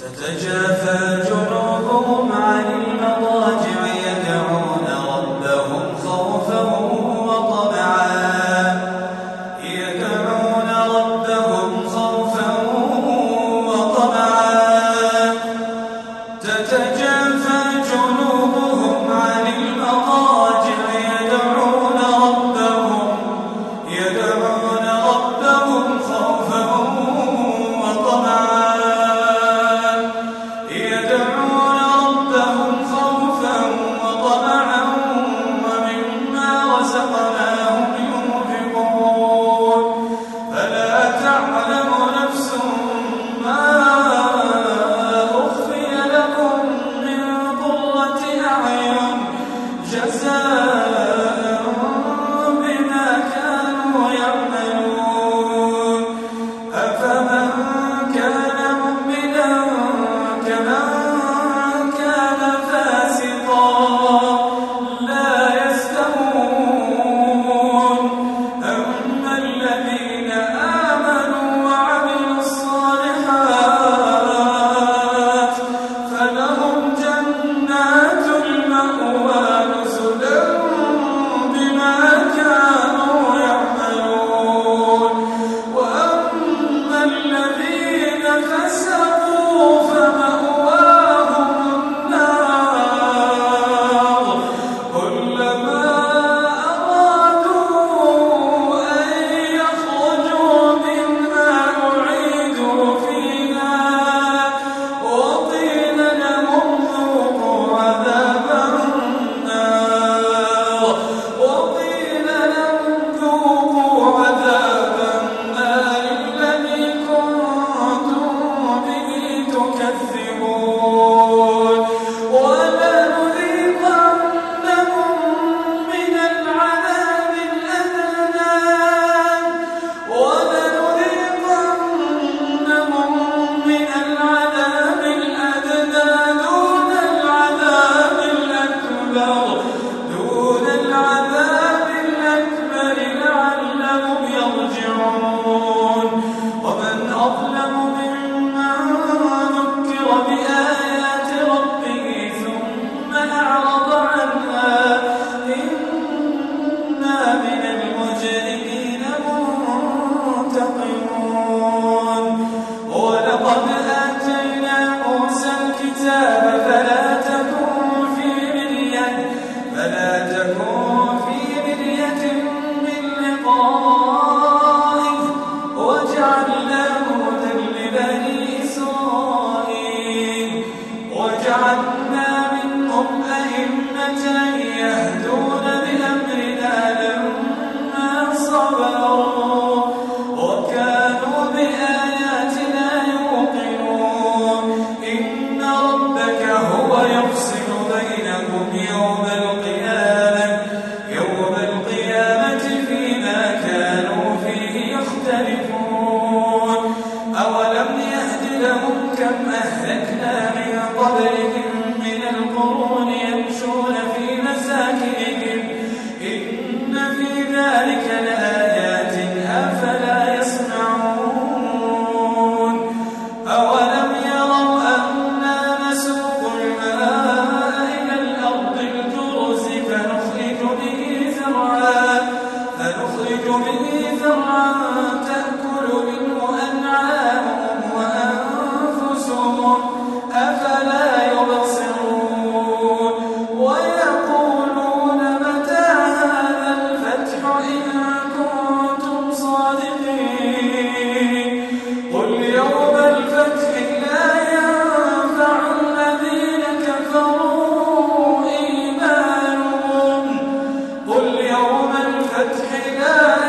تتجافى جعلناه هدى لبني إسرائيل وجعلنا فتحنا